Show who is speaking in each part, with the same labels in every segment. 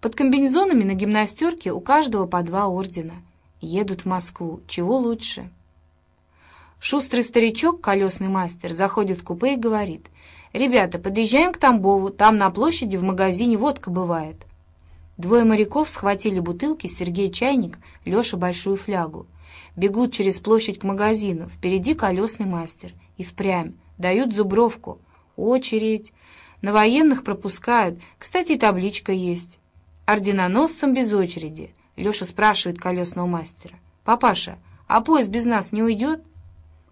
Speaker 1: Под комбинезонами на гимнастерке у каждого по два ордена. Едут в Москву. Чего лучше? Шустрый старичок, колесный мастер, заходит в купе и говорит, «Ребята, подъезжаем к Тамбову, там на площади в магазине водка бывает». Двое моряков схватили бутылки, Сергей чайник, Леша большую флягу. Бегут через площадь к магазину, впереди колесный мастер. И впрямь, дают зубровку. Очередь. На военных пропускают, кстати, табличка есть. Орденоносцам без очереди. Леша спрашивает колесного мастера. «Папаша, а поезд без нас не уйдет?»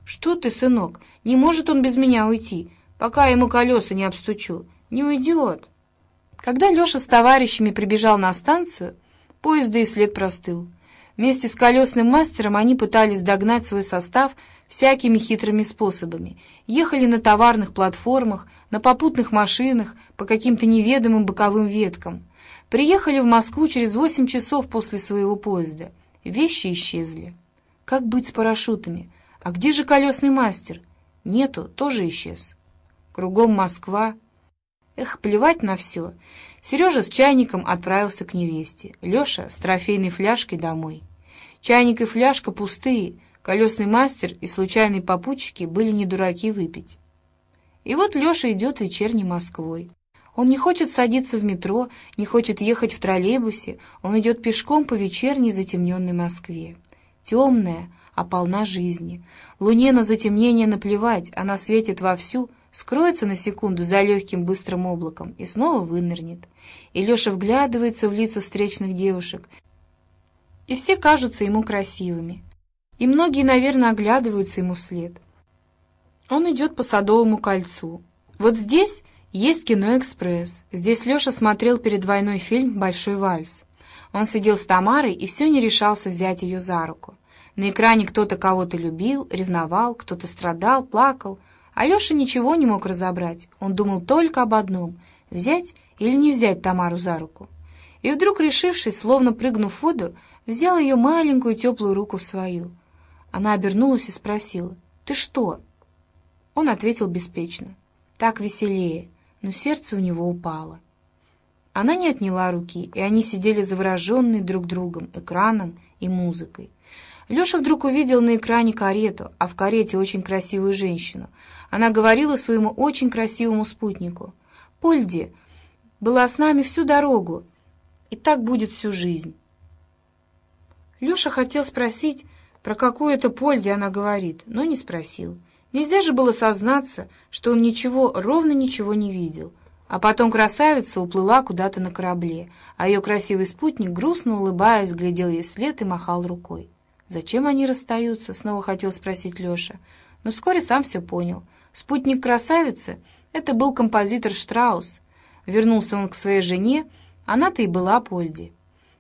Speaker 1: «Что ты, сынок? Не может он без меня уйти, пока ему колеса не обстучу. Не уйдет!» Когда Леша с товарищами прибежал на станцию, поезда и след простыл. Вместе с колесным мастером они пытались догнать свой состав всякими хитрыми способами. Ехали на товарных платформах, на попутных машинах, по каким-то неведомым боковым веткам. Приехали в Москву через восемь часов после своего поезда. Вещи исчезли. Как быть с парашютами? А где же колесный мастер? Нету, тоже исчез. Кругом Москва. Эх, плевать на все. Сережа с чайником отправился к невесте. Леша с трофейной фляжкой домой. Чайник и фляжка пустые. Колесный мастер и случайные попутчики были не дураки выпить. И вот Леша идет вечерней Москвой. Он не хочет садиться в метро, не хочет ехать в троллейбусе, он идет пешком по вечерней затемненной Москве. Темная, а полна жизни. Луне на затемнение наплевать, она светит вовсю, скроется на секунду за легким быстрым облаком и снова вынырнет. И Леша вглядывается в лица встречных девушек, и все кажутся ему красивыми. И многие, наверное, оглядываются ему вслед. Он идет по Садовому кольцу. Вот здесь есть киноэкспресс. Здесь Леша смотрел перед войной фильм «Большой вальс». Он сидел с Тамарой и все не решался взять ее за руку. На экране кто-то кого-то любил, ревновал, кто-то страдал, плакал. Алеша ничего не мог разобрать. Он думал только об одном — взять или не взять Тамару за руку. И вдруг, решившись, словно прыгнув в воду, взял ее маленькую теплую руку в свою. Она обернулась и спросила, «Ты что?» Он ответил беспечно, «Так веселее», но сердце у него упало. Она не отняла руки, и они сидели завороженные друг другом, экраном и музыкой. Леша вдруг увидел на экране карету, а в карете очень красивую женщину. Она говорила своему очень красивому спутнику. «Польди была с нами всю дорогу, и так будет всю жизнь». Леша хотел спросить, про какую это Польди она говорит, но не спросил. Нельзя же было сознаться, что он ничего, ровно ничего не видел. А потом красавица уплыла куда-то на корабле, а ее красивый спутник, грустно улыбаясь, глядел ей вслед и махал рукой. «Зачем они расстаются?» — снова хотел спросить Леша. Но вскоре сам все понял. Спутник красавицы — это был композитор Штраус. Вернулся он к своей жене, она-то и была Польди.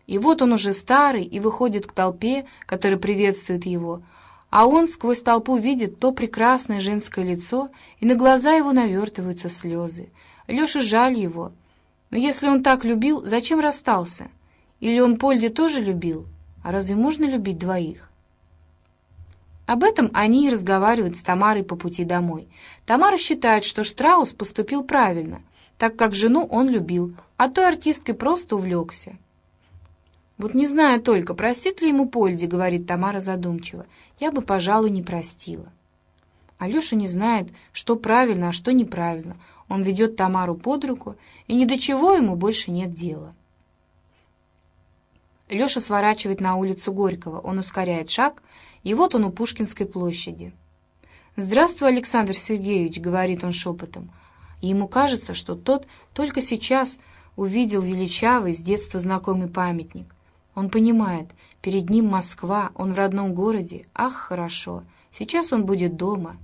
Speaker 1: И вот он уже старый и выходит к толпе, которая приветствует его, а он сквозь толпу видит то прекрасное женское лицо, и на глаза его навертываются слезы. Леше жаль его. Но если он так любил, зачем расстался? Или он Польди тоже любил? А разве можно любить двоих? Об этом они и разговаривают с Тамарой по пути домой. Тамара считает, что Штраус поступил правильно, так как жену он любил, а той артисткой просто увлекся. «Вот не знаю только, простит ли ему Польди», — говорит Тамара задумчиво. «Я бы, пожалуй, не простила». Алеша не знает, что правильно, а что неправильно. Он ведет Тамару под руку, и ни до чего ему больше нет дела. Леша сворачивает на улицу Горького, он ускоряет шаг, и вот он у Пушкинской площади. «Здравствуй, Александр Сергеевич», — говорит он шепотом, и ему кажется, что тот только сейчас увидел величавый, с детства знакомый памятник. Он понимает, перед ним Москва, он в родном городе, ах, хорошо, сейчас он будет дома.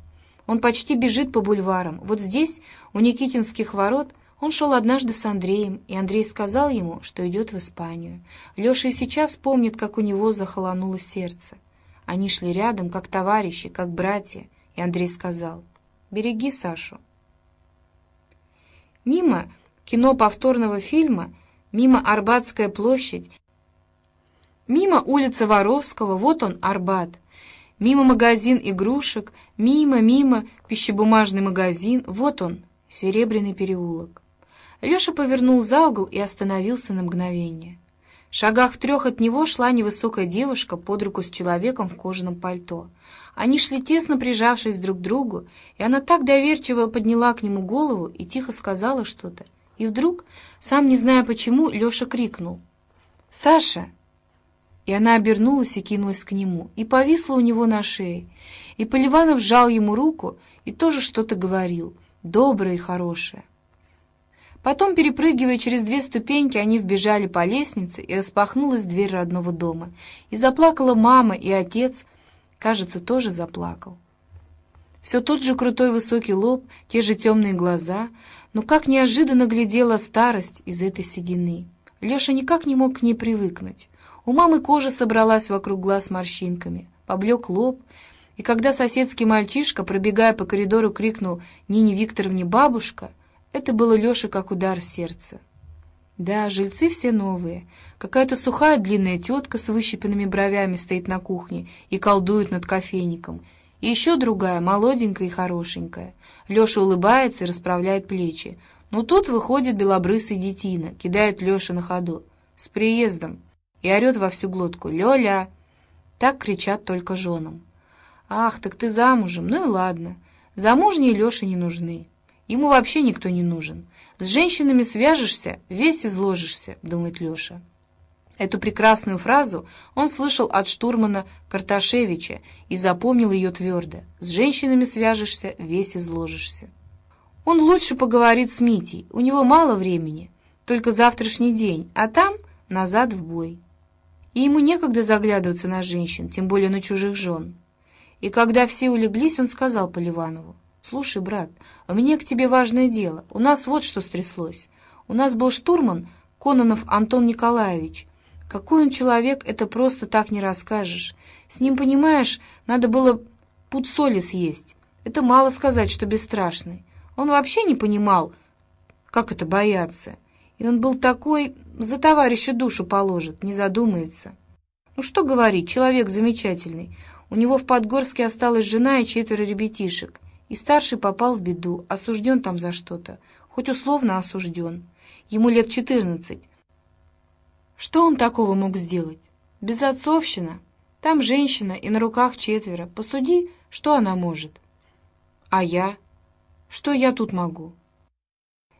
Speaker 1: Он почти бежит по бульварам, вот здесь, у Никитинских ворот, он шел однажды с Андреем, и Андрей сказал ему, что идет в Испанию. Леша и сейчас помнит, как у него захолонуло сердце. Они шли рядом, как товарищи, как братья, и Андрей сказал, «Береги Сашу». Мимо кино повторного фильма, мимо Арбатская площадь, мимо улица Воровского, вот он, Арбат, мимо магазин игрушек, мимо, мимо пищебумажный магазин, вот он, Серебряный переулок. Леша повернул за угол и остановился на мгновение. В шагах в трех от него шла невысокая девушка под руку с человеком в кожаном пальто. Они шли тесно прижавшись друг к другу, и она так доверчиво подняла к нему голову и тихо сказала что-то. И вдруг, сам не зная почему, Леша крикнул. «Саша!» И она обернулась и кинулась к нему, и повисла у него на шее. И Поливанов сжал ему руку и тоже что-то говорил, доброе и хорошее. Потом, перепрыгивая через две ступеньки, они вбежали по лестнице, и распахнулась дверь родного дома. И заплакала мама, и отец, кажется, тоже заплакал. Все тот же крутой высокий лоб, те же темные глаза, но как неожиданно глядела старость из этой седины. Леша никак не мог к ней привыкнуть. У мамы кожа собралась вокруг глаз морщинками, поблек лоб, и когда соседский мальчишка, пробегая по коридору, крикнул Нине Викторовне «бабушка», это было Леше как удар в сердце. Да, жильцы все новые. Какая-то сухая длинная тетка с выщипанными бровями стоит на кухне и колдует над кофейником. И еще другая, молоденькая и хорошенькая. Леша улыбается и расправляет плечи. Но тут выходит белобрысый детина, кидает Леша на ходу. «С приездом!» И орет во всю глотку. «Лёля!» Так кричат только женам. «Ах, так ты замужем, ну и ладно. Замужние Лёше не нужны. Ему вообще никто не нужен. С женщинами свяжешься, весь изложишься», — думает Леша. Эту прекрасную фразу он слышал от штурмана Карташевича и запомнил ее твердо. «С женщинами свяжешься, весь изложишься». Он лучше поговорит с Митей, у него мало времени, только завтрашний день, а там назад в бой. И ему некогда заглядываться на женщин, тем более на чужих жен. И когда все улеглись, он сказал Поливанову, «Слушай, брат, у меня к тебе важное дело. У нас вот что стряслось. У нас был штурман Кононов Антон Николаевич. Какой он человек, это просто так не расскажешь. С ним, понимаешь, надо было пуд соли съесть. Это мало сказать, что бесстрашный. Он вообще не понимал, как это бояться. И он был такой, за товарища душу положит, не задумается. Ну что говорить, человек замечательный. У него в Подгорске осталась жена и четверо ребятишек. И старший попал в беду, осужден там за что-то. Хоть условно осужден. Ему лет четырнадцать. Что он такого мог сделать? Безотцовщина. Там женщина и на руках четверо. Посуди, что она может. А я? Что я тут могу?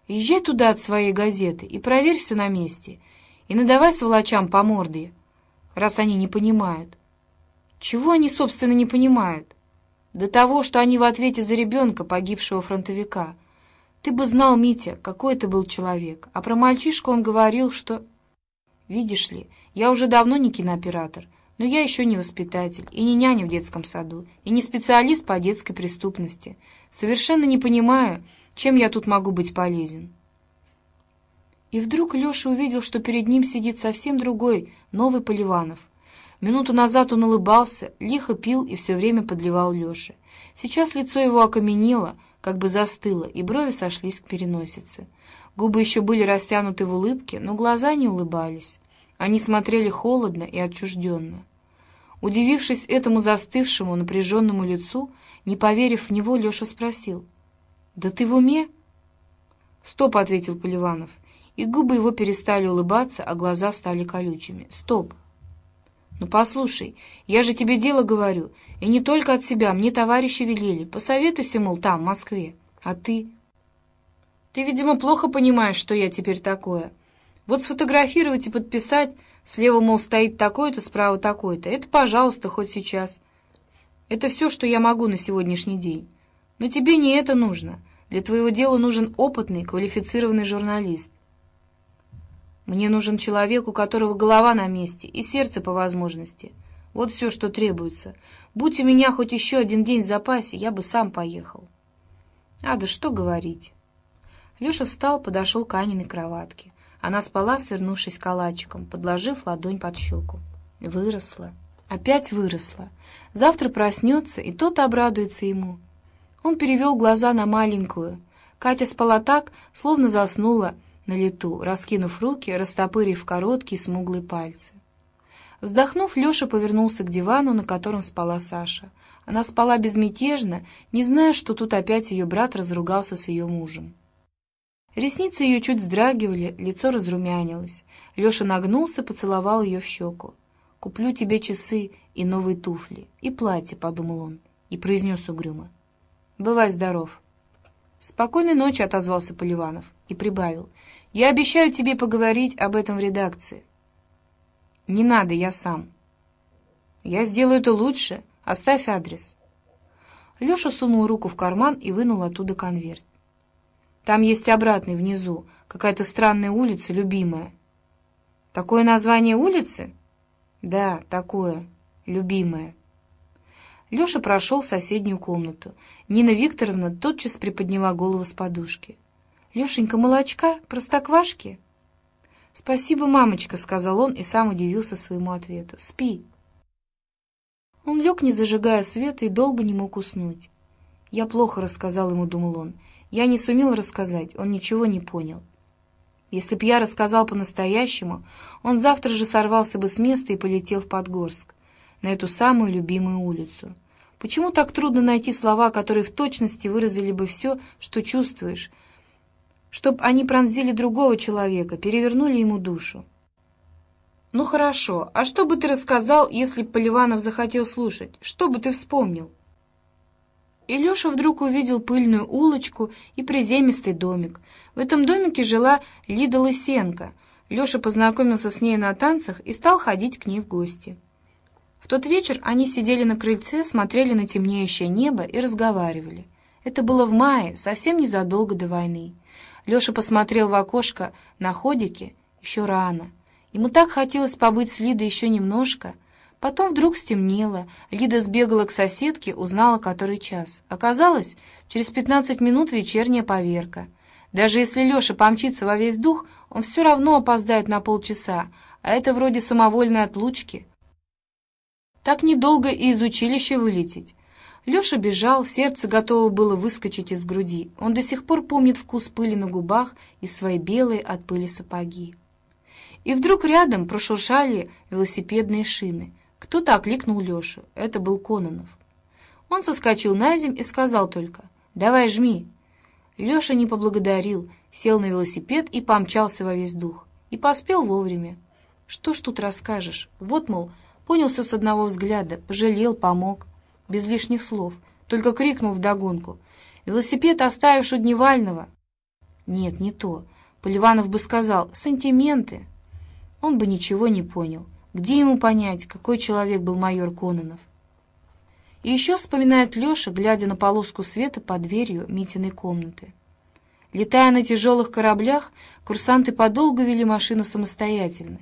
Speaker 1: Езжай туда от своей газеты и проверь все на месте. И надавай сволочам по морде, раз они не понимают. Чего они, собственно, не понимают? До того, что они в ответе за ребенка, погибшего фронтовика. Ты бы знал, Митя, какой это был человек. А про мальчишку он говорил, что... Видишь ли, я уже давно не кинооператор, но я еще не воспитатель, и не няня в детском саду, и не специалист по детской преступности. Совершенно не понимаю, чем я тут могу быть полезен. И вдруг Леша увидел, что перед ним сидит совсем другой, новый Поливанов. Минуту назад он улыбался, лихо пил и все время подливал Леше. Сейчас лицо его окаменело, как бы застыло, и брови сошлись к переносице. Губы еще были растянуты в улыбке, но глаза не улыбались. Они смотрели холодно и отчужденно. Удивившись этому застывшему, напряженному лицу, не поверив в него, Леша спросил. «Да ты в уме?» «Стоп», — ответил Поливанов, и губы его перестали улыбаться, а глаза стали колючими. «Стоп!» «Ну, послушай, я же тебе дело говорю, и не только от себя, мне товарищи велели. Посоветуйся, мол, там, в Москве. А ты...» «Ты, видимо, плохо понимаешь, что я теперь такое. Вот сфотографировать и подписать, слева, мол, стоит такой-то, справа такой-то. Это, пожалуйста, хоть сейчас. Это все, что я могу на сегодняшний день. Но тебе не это нужно. Для твоего дела нужен опытный, квалифицированный журналист. Мне нужен человек, у которого голова на месте и сердце по возможности. Вот все, что требуется. Будь у меня хоть еще один день в запасе, я бы сам поехал. А да что говорить. Леша встал, подошел к Аниной кроватке. Она спала, свернувшись калачиком, подложив ладонь под щеку. Выросла. Опять выросла. Завтра проснется, и тот обрадуется ему. Он перевел глаза на маленькую. Катя спала так, словно заснула, на лету, раскинув руки, растопырив короткие смуглые пальцы. Вздохнув, Леша повернулся к дивану, на котором спала Саша. Она спала безмятежно, не зная, что тут опять ее брат разругался с ее мужем. Ресницы ее чуть вздрагивали, лицо разрумянилось. Леша нагнулся, поцеловал ее в щеку. «Куплю тебе часы и новые туфли, и платье», — подумал он, и произнес угрюмо. «Бывай здоров». «Спокойной ночи», — отозвался Поливанов и прибавил. «Я обещаю тебе поговорить об этом в редакции». «Не надо, я сам». «Я сделаю это лучше. Оставь адрес». Леша сунул руку в карман и вынул оттуда конверт. Там есть обратный внизу, какая-то странная улица, любимая. Такое название улицы? Да, такое, любимая. Леша прошел в соседнюю комнату. Нина Викторовна тотчас приподняла голову с подушки. «Лешенька, молочка? Простоквашки?» «Спасибо, мамочка», — сказал он и сам удивился своему ответу. «Спи». Он лег, не зажигая света, и долго не мог уснуть. «Я плохо рассказал ему», — думал он. Я не сумел рассказать, он ничего не понял. Если б я рассказал по-настоящему, он завтра же сорвался бы с места и полетел в Подгорск, на эту самую любимую улицу. Почему так трудно найти слова, которые в точности выразили бы все, что чувствуешь, чтоб они пронзили другого человека, перевернули ему душу? Ну хорошо, а что бы ты рассказал, если б Поливанов захотел слушать? Что бы ты вспомнил? И Леша вдруг увидел пыльную улочку и приземистый домик. В этом домике жила Лида Лысенко. Леша познакомился с ней на танцах и стал ходить к ней в гости. В тот вечер они сидели на крыльце, смотрели на темнеющее небо и разговаривали. Это было в мае, совсем незадолго до войны. Леша посмотрел в окошко на ходике еще рано. Ему так хотелось побыть с Лидой еще немножко — Потом вдруг стемнело. Лида сбегала к соседке, узнала, который час. Оказалось, через пятнадцать минут вечерняя поверка. Даже если Леша помчится во весь дух, он все равно опоздает на полчаса, а это вроде самовольной отлучки. Так недолго и из училища вылететь. Леша бежал, сердце готово было выскочить из груди. Он до сих пор помнит вкус пыли на губах и свои белые от пыли сапоги. И вдруг рядом прошуршали велосипедные шины — кто-то окликнул Лешу. Это был Кононов. Он соскочил на земь и сказал только «Давай, жми». Леша не поблагодарил, сел на велосипед и помчался во весь дух. И поспел вовремя. Что ж тут расскажешь? Вот, мол, понял все с одного взгляда, пожалел, помог. Без лишних слов. Только крикнул вдогонку. «Велосипед оставишь у Дневального?» Нет, не то. Поливанов бы сказал «сантименты». Он бы ничего не понял. Где ему понять, какой человек был майор Кононов? И еще вспоминает Леша, глядя на полоску света под дверью Митиной комнаты. Летая на тяжелых кораблях, курсанты подолгу вели машину самостоятельно.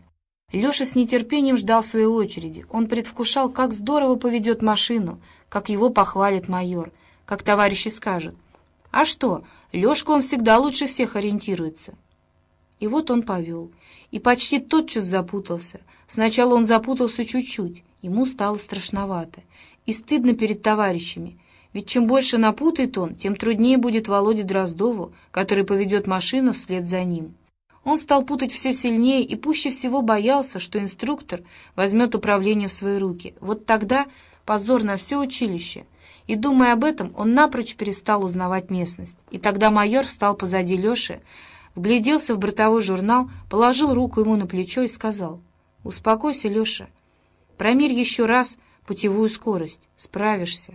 Speaker 1: Леша с нетерпением ждал своей очереди. Он предвкушал, как здорово поведет машину, как его похвалит майор, как товарищи скажут. А что, Лешка он всегда лучше всех ориентируется. И вот он повел. И почти тотчас запутался. Сначала он запутался чуть-чуть. Ему стало страшновато. И стыдно перед товарищами. Ведь чем больше напутает он, тем труднее будет Володе Дроздову, который поведет машину вслед за ним. Он стал путать все сильнее и пуще всего боялся, что инструктор возьмет управление в свои руки. Вот тогда позор на все училище. И, думая об этом, он напрочь перестал узнавать местность. И тогда майор встал позади Леши, вгляделся в бортовой журнал, положил руку ему на плечо и сказал, «Успокойся, Леша, промерь еще раз путевую скорость, справишься».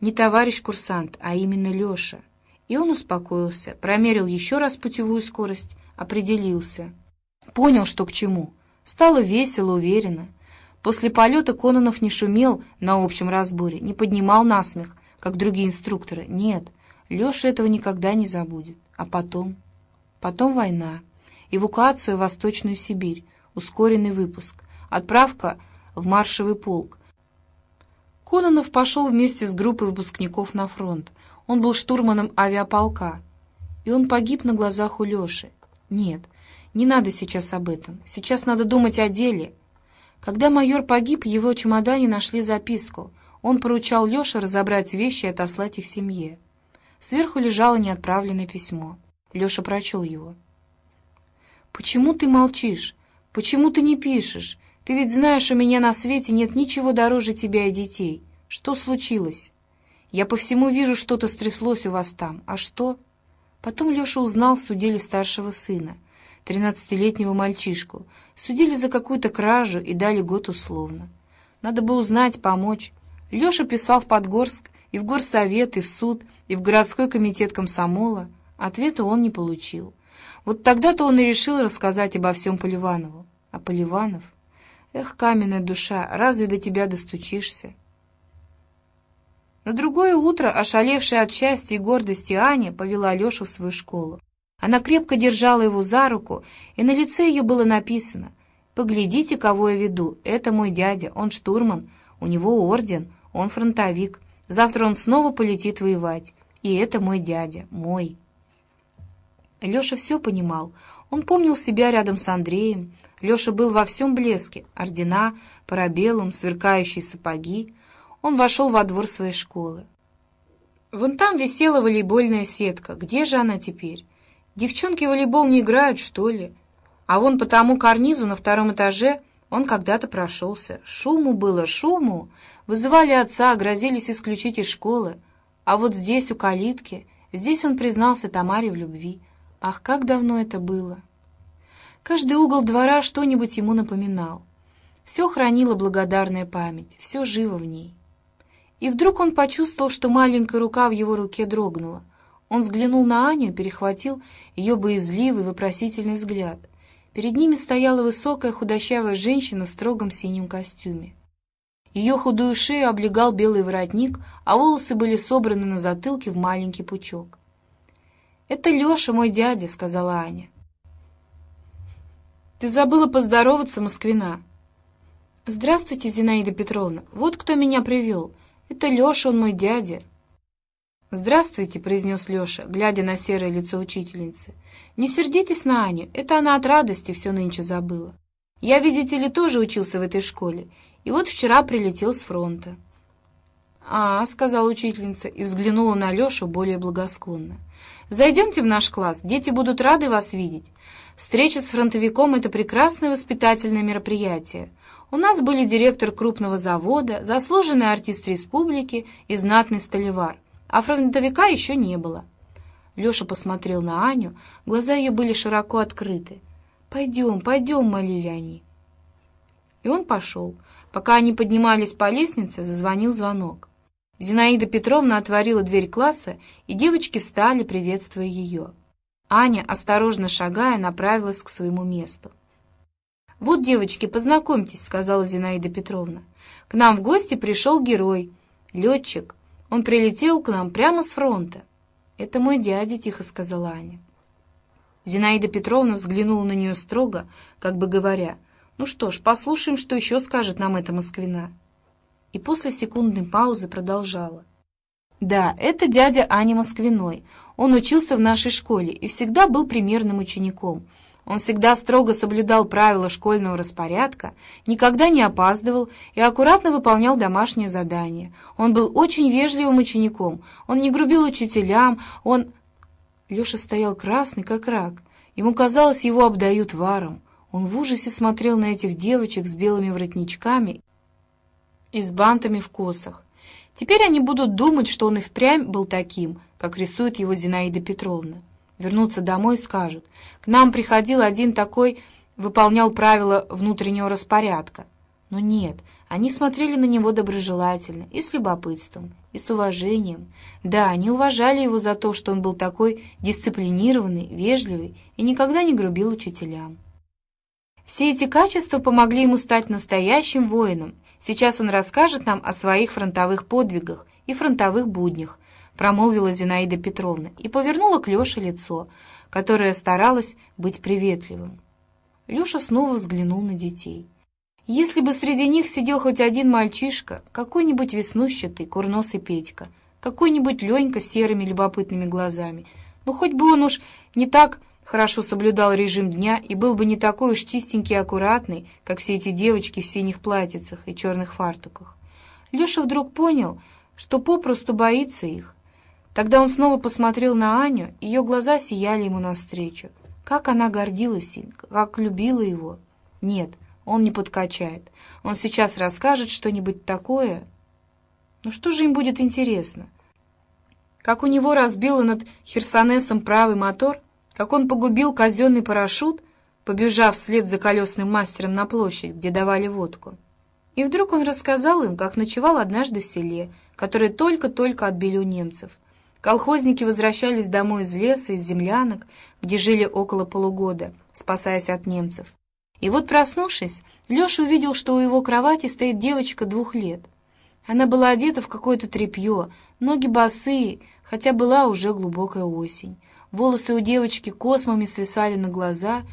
Speaker 1: Не товарищ курсант, а именно Леша. И он успокоился, промерил еще раз путевую скорость, определился. Понял, что к чему. Стало весело, уверенно. После полета Кононов не шумел на общем разборе, не поднимал насмех, как другие инструкторы. Нет, Леша этого никогда не забудет. А потом? Потом война, эвакуация в Восточную Сибирь, ускоренный выпуск, отправка в маршевый полк. Кононов пошел вместе с группой выпускников на фронт. Он был штурманом авиаполка. И он погиб на глазах у Леши. Нет, не надо сейчас об этом. Сейчас надо думать о деле. Когда майор погиб, его чемодане нашли записку. Он поручал Леше разобрать вещи и отослать их семье. Сверху лежало неотправленное письмо. Леша прочел его. «Почему ты молчишь? Почему ты не пишешь? Ты ведь знаешь, у меня на свете нет ничего дороже тебя и детей. Что случилось? Я по всему вижу, что-то стряслось у вас там. А что? Потом Леша узнал, судили старшего сына, тринадцатилетнего мальчишку. Судили за какую-то кражу и дали год условно. Надо бы узнать, помочь. Леша писал в Подгорск, и в горсовет, и в суд, и в городской комитет комсомола. Ответа он не получил. Вот тогда-то он и решил рассказать обо всем Поливанову. А Поливанов... Эх, каменная душа, разве до тебя достучишься? На другое утро, ошалевшая от счастья и гордости Аня, повела Лешу в свою школу. Она крепко держала его за руку, и на лице ее было написано «Поглядите, кого я веду, это мой дядя, он штурман, у него орден, он фронтовик, завтра он снова полетит воевать, и это мой дядя, мой». Леша все понимал. Он помнил себя рядом с Андреем. Леша был во всем блеске. Ордена, парабеллум, сверкающие сапоги. Он вошел во двор своей школы. Вон там висела волейбольная сетка. Где же она теперь? Девчонки в волейбол не играют, что ли? А вон по тому карнизу на втором этаже он когда-то прошелся. Шуму было, шуму. Вызывали отца, грозились исключить из школы. А вот здесь, у калитки, здесь он признался Тамаре в любви. Ах, как давно это было! Каждый угол двора что-нибудь ему напоминал. Все хранила благодарная память, все живо в ней. И вдруг он почувствовал, что маленькая рука в его руке дрогнула. Он взглянул на Аню перехватил ее боязливый, вопросительный взгляд. Перед ними стояла высокая худощавая женщина в строгом синем костюме. Ее худую шею облегал белый воротник, а волосы были собраны на затылке в маленький пучок. «Это Леша, мой дядя», — сказала Аня. «Ты забыла поздороваться, Москвина». «Здравствуйте, Зинаида Петровна. Вот кто меня привел. Это Леша, он мой дядя». «Здравствуйте», — произнес Леша, глядя на серое лицо учительницы. «Не сердитесь на Аню, это она от радости все нынче забыла. Я, видите ли, тоже учился в этой школе, и вот вчера прилетел с фронта». «А», — сказала учительница и взглянула на Лешу более благосклонно. Зайдемте в наш класс, дети будут рады вас видеть. Встреча с фронтовиком — это прекрасное воспитательное мероприятие. У нас были директор крупного завода, заслуженный артист республики и знатный столевар, а фронтовика еще не было. Леша посмотрел на Аню, глаза ее были широко открыты. «Пойдем, пойдем», — молили они. И он пошел. Пока они поднимались по лестнице, зазвонил звонок. Зинаида Петровна отворила дверь класса, и девочки встали, приветствуя ее. Аня, осторожно шагая, направилась к своему месту. «Вот, девочки, познакомьтесь», — сказала Зинаида Петровна. «К нам в гости пришел герой, летчик. Он прилетел к нам прямо с фронта». «Это мой дядя», — тихо сказала Аня. Зинаида Петровна взглянула на нее строго, как бы говоря, «Ну что ж, послушаем, что еще скажет нам эта москвина» и после секундной паузы продолжала. «Да, это дядя Ани Москвиной. Он учился в нашей школе и всегда был примерным учеником. Он всегда строго соблюдал правила школьного распорядка, никогда не опаздывал и аккуратно выполнял домашние задания. Он был очень вежливым учеником, он не грубил учителям, он...» Леша стоял красный, как рак. Ему казалось, его обдают варом. Он в ужасе смотрел на этих девочек с белыми воротничками и с бантами в косах. Теперь они будут думать, что он и впрямь был таким, как рисует его Зинаида Петровна. Вернутся домой и скажут, к нам приходил один такой, выполнял правила внутреннего распорядка. Но нет, они смотрели на него доброжелательно и с любопытством, и с уважением. Да, они уважали его за то, что он был такой дисциплинированный, вежливый и никогда не грубил учителям. Все эти качества помогли ему стать настоящим воином, Сейчас он расскажет нам о своих фронтовых подвигах и фронтовых буднях», промолвила Зинаида Петровна и повернула к Леше лицо, которое старалось быть приветливым. Леша снова взглянул на детей. Если бы среди них сидел хоть один мальчишка, какой-нибудь веснущатый, курносый Петька, какой-нибудь Ленька с серыми любопытными глазами, ну хоть бы он уж не так хорошо соблюдал режим дня и был бы не такой уж чистенький и аккуратный, как все эти девочки в синих платьицах и черных фартуках. Леша вдруг понял, что попросту боится их. Тогда он снова посмотрел на Аню, ее глаза сияли ему навстречу. Как она гордилась им, как любила его. Нет, он не подкачает. Он сейчас расскажет что-нибудь такое. Ну что же им будет интересно? как у него разбило над Херсонесом правый мотор, как он погубил казенный парашют, побежав вслед за колесным мастером на площадь, где давали водку. И вдруг он рассказал им, как ночевал однажды в селе, которое только-только отбили у немцев. Колхозники возвращались домой из леса, из землянок, где жили около полугода, спасаясь от немцев. И вот, проснувшись, Леша увидел, что у его кровати стоит девочка двух лет. Она была одета в какое-то тряпье, ноги босые, хотя была уже глубокая осень. Волосы у девочки космами свисали на глаза.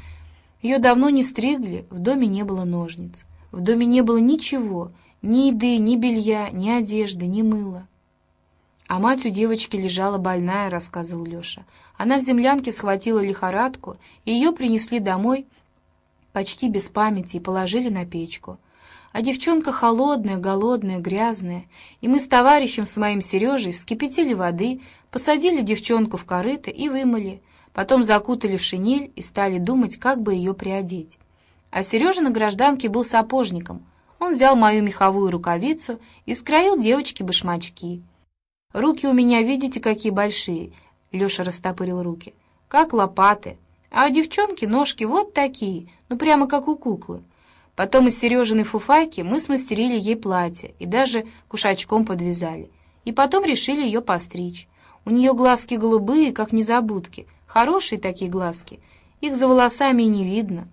Speaker 1: Ее давно не стригли, в доме не было ножниц. В доме не было ничего, ни еды, ни белья, ни одежды, ни мыла. А мать у девочки лежала больная, рассказывал Леша. Она в землянке схватила лихорадку, и ее принесли домой почти без памяти и положили на печку. А девчонка холодная, голодная, грязная, и мы с товарищем, с моим Сережей, вскипятили воды, посадили девчонку в корыто и вымыли, потом закутали в шинель и стали думать, как бы ее приодеть. А Сережа на гражданке был сапожником. Он взял мою меховую рукавицу и скроил девочке башмачки. «Руки у меня, видите, какие большие!» Леша растопырил руки. «Как лопаты. А у девчонки ножки вот такие, ну прямо как у куклы. Потом из Сережиной фуфайки мы смастерили ей платье и даже кушачком подвязали. И потом решили ее постричь. У нее глазки голубые, как незабудки. Хорошие такие глазки. Их за волосами и не видно.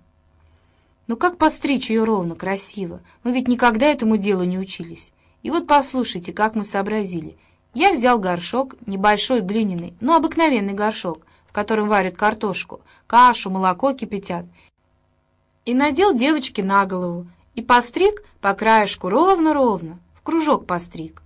Speaker 1: Но «Ну как постричь ее ровно, красиво? Мы ведь никогда этому делу не учились. И вот послушайте, как мы сообразили. Я взял горшок, небольшой глиняный, но обыкновенный горшок, в котором варят картошку, кашу, молоко кипятят, и надел девочке на голову, и постриг по краешку ровно-ровно, в кружок постриг.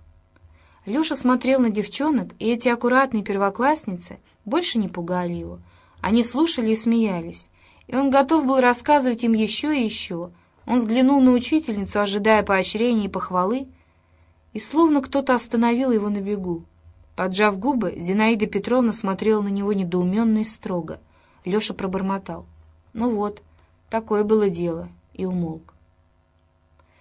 Speaker 1: Леша смотрел на девчонок, и эти аккуратные первоклассницы больше не пугали его. Они слушали и смеялись и он готов был рассказывать им еще и еще. Он взглянул на учительницу, ожидая поощрения и похвалы, и словно кто-то остановил его на бегу. Поджав губы, Зинаида Петровна смотрела на него недоуменно и строго. Леша пробормотал. «Ну вот, такое было дело», и умолк.